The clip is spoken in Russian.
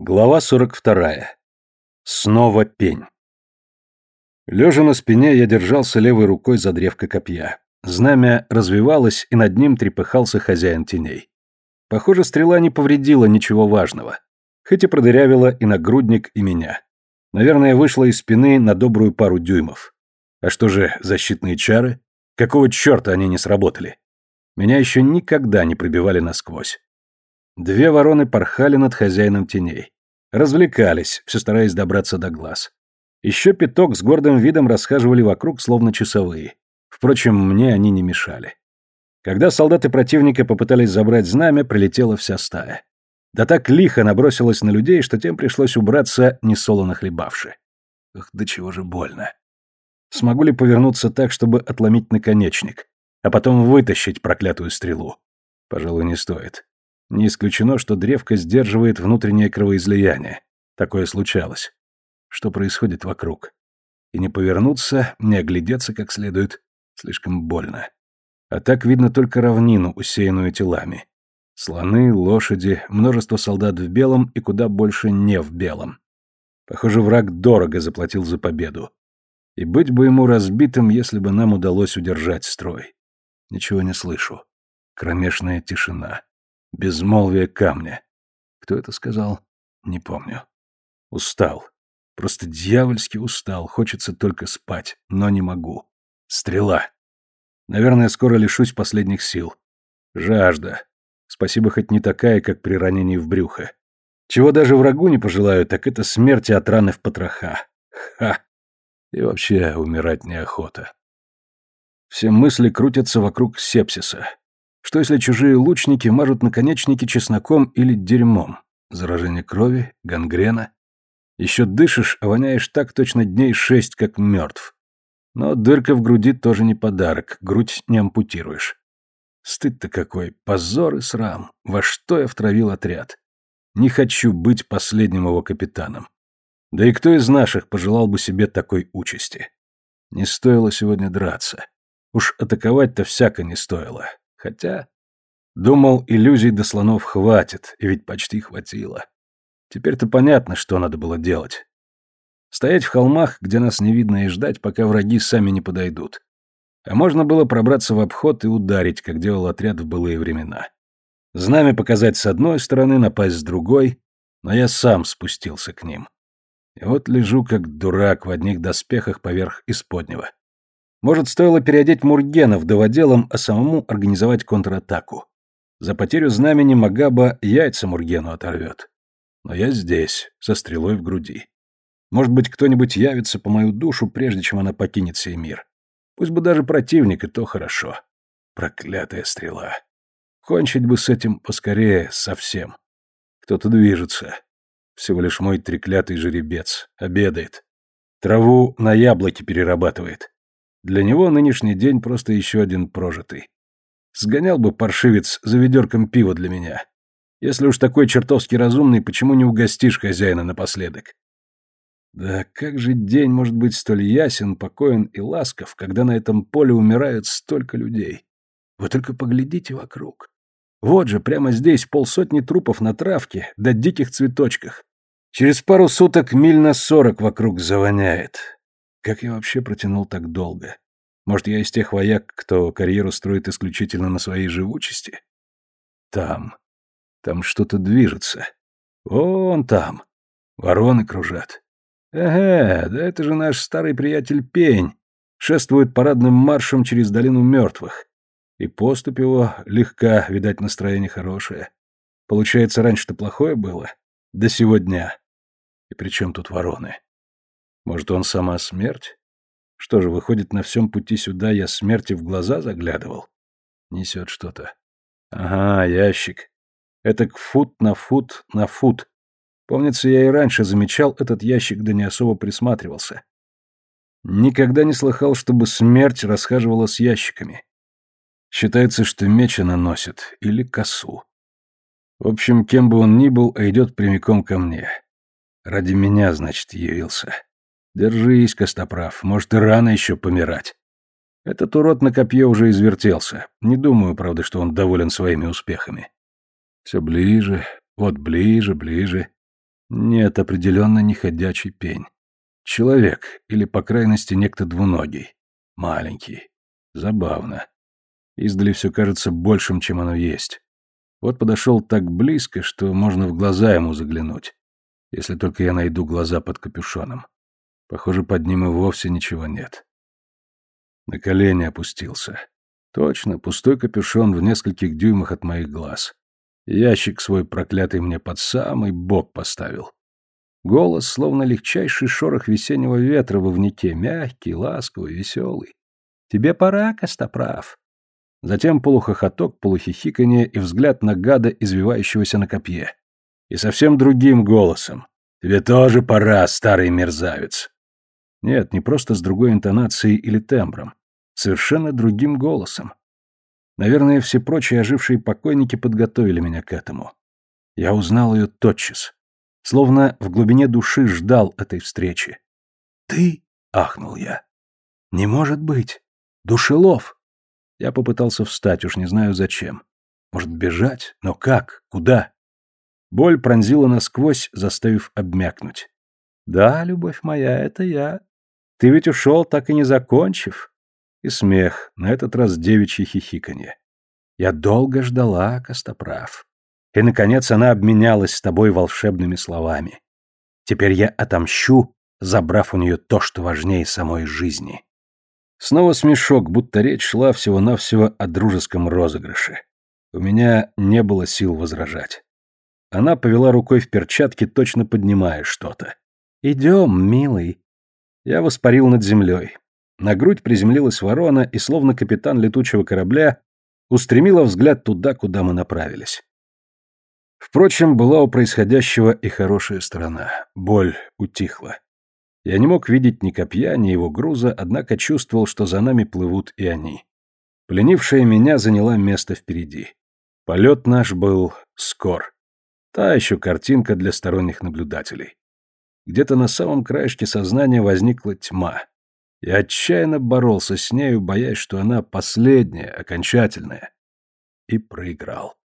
Глава 42. Снова пень. Лежа на спине, я держался левой рукой за древко копья. Знамя развивалось, и над ним трепыхался хозяин теней. Похоже, стрела не повредила ничего важного. Хоть и продырявила и нагрудник, и меня. Наверное, вышла из спины на добрую пару дюймов. А что же, защитные чары? Какого черта они не сработали? Меня еще никогда не пробивали насквозь. Две вороны порхали над хозяином теней. Развлекались, все стараясь добраться до глаз. Еще пяток с гордым видом расхаживали вокруг, словно часовые. Впрочем, мне они не мешали. Когда солдаты противника попытались забрать знамя, прилетела вся стая. Да так лихо набросилась на людей, что тем пришлось убраться, несолоно хлебавши. Ах, до чего же больно. Смогу ли повернуться так, чтобы отломить наконечник, а потом вытащить проклятую стрелу? Пожалуй, не стоит. Не исключено, что древко сдерживает внутреннее кровоизлияние. Такое случалось. Что происходит вокруг? И не повернуться, не оглядеться как следует. Слишком больно. А так видно только равнину, усеянную телами. Слоны, лошади, множество солдат в белом и куда больше не в белом. Похоже, враг дорого заплатил за победу. И быть бы ему разбитым, если бы нам удалось удержать строй. Ничего не слышу. Кромешная тишина. Безмолвие камня. Кто это сказал? Не помню. Устал. Просто дьявольски устал. Хочется только спать, но не могу. Стрела. Наверное, скоро лишусь последних сил. Жажда. Спасибо, хоть не такая, как при ранении в брюхо. Чего даже врагу не пожелаю, так это смерти от раны в потроха. Ха! И вообще умирать неохота. Все мысли крутятся вокруг сепсиса. Что если чужие лучники мажут наконечники чесноком или дерьмом? Заражение крови, гангрена. Еще дышишь, а воняешь так точно дней шесть, как мертв. Но дырка в груди тоже не подарок, грудь не ампутируешь. Стыд-то какой, позор и срам. Во что я втравил отряд? Не хочу быть последним его капитаном. Да и кто из наших пожелал бы себе такой участи? Не стоило сегодня драться. Уж атаковать-то всяко не стоило. Хотя... Думал, иллюзий до слонов хватит, и ведь почти хватило. Теперь-то понятно, что надо было делать. Стоять в холмах, где нас не видно, и ждать, пока враги сами не подойдут. А можно было пробраться в обход и ударить, как делал отряд в былые времена. Знамя показать с одной стороны, напасть с другой, но я сам спустился к ним. И вот лежу как дурак в одних доспехах поверх исподнего. Может, стоило переодеть Мургена вдоводелом, а самому организовать контратаку. За потерю знамени Магаба яйца Мургену оторвет. Но я здесь, со стрелой в груди. Может быть, кто-нибудь явится по мою душу, прежде чем она покинет сей мир. Пусть бы даже противник, и то хорошо. Проклятая стрела. Кончить бы с этим поскорее, совсем. Кто-то движется. Всего лишь мой треклятый жеребец. Обедает. Траву на яблоки перерабатывает. Для него нынешний день просто еще один прожитый. Сгонял бы паршивец за ведерком пива для меня. Если уж такой чертовски разумный, почему не угостишь хозяина напоследок? Да как же день может быть столь ясен, покоен и ласков, когда на этом поле умирают столько людей? Вы только поглядите вокруг. Вот же, прямо здесь полсотни трупов на травке, да диких цветочках. Через пару суток миль на сорок вокруг завоняет. Как я вообще протянул так долго? Может, я из тех вояк, кто карьеру строит исключительно на своей живучести? Там. Там что-то движется. Вон там. Вороны кружат. Ага, да это же наш старый приятель Пень. Шествует парадным маршем через долину мертвых. И поступь его легка, видать, настроение хорошее. Получается, раньше-то плохое было? До сегодня. И при чем тут вороны? Может, он сама смерть? Что же, выходит, на всем пути сюда я смерти в глаза заглядывал? Несет что-то. Ага, ящик. Это к фут на фут на фут. Помнится, я и раньше замечал этот ящик, да не особо присматривался. Никогда не слыхал, чтобы смерть расхаживала с ящиками. Считается, что меч она носит, или косу. В общем, кем бы он ни был, а идет прямиком ко мне. Ради меня, значит, явился. Держись, Костоправ, может, и рано еще помирать. Этот урод на копье уже извертелся. Не думаю, правда, что он доволен своими успехами. Все ближе, вот ближе, ближе. Нет, определенно не ходячий пень. Человек, или, по крайности, некто двуногий. Маленький. Забавно. Издали все кажется большим, чем оно есть. Вот подошел так близко, что можно в глаза ему заглянуть. Если только я найду глаза под капюшоном. Похоже, под ним и вовсе ничего нет. На колени опустился. Точно, пустой капюшон в нескольких дюймах от моих глаз. Ящик свой проклятый мне под самый бок поставил. Голос, словно легчайший шорох весеннего ветра во внике, мягкий, ласковый, веселый. «Тебе пора, Костоправ!» Затем полухохоток, полухихиканье и взгляд на гада, извивающегося на копье. И совсем другим голосом. «Тебе тоже пора, старый мерзавец!» Нет, не просто с другой интонацией или тембром. Совершенно другим голосом. Наверное, все прочие ожившие покойники подготовили меня к этому. Я узнал ее тотчас. Словно в глубине души ждал этой встречи. «Ты?» — ахнул я. «Не может быть! Душелов!» Я попытался встать, уж не знаю зачем. Может, бежать? Но как? Куда? Боль пронзила насквозь, заставив обмякнуть. «Да, любовь моя, это я. Ты ведь ушел, так и не закончив. И смех, на этот раз девичье хихиканье. Я долго ждала, Костоправ. И, наконец, она обменялась с тобой волшебными словами. Теперь я отомщу, забрав у нее то, что важнее самой жизни. Снова смешок, будто речь шла всего-навсего о дружеском розыгрыше. У меня не было сил возражать. Она повела рукой в перчатке, точно поднимая что-то. «Идем, милый». Я воспарил над землей. На грудь приземлилась ворона и, словно капитан летучего корабля, устремила взгляд туда, куда мы направились. Впрочем, была у происходящего и хорошая сторона. Боль утихла. Я не мог видеть ни копья, ни его груза, однако чувствовал, что за нами плывут и они. Пленившая меня заняла место впереди. Полет наш был скор. Та еще картинка для сторонних наблюдателей. Где-то на самом краешке сознания возникла тьма. Я отчаянно боролся с нею, боясь, что она последняя, окончательная. И проиграл.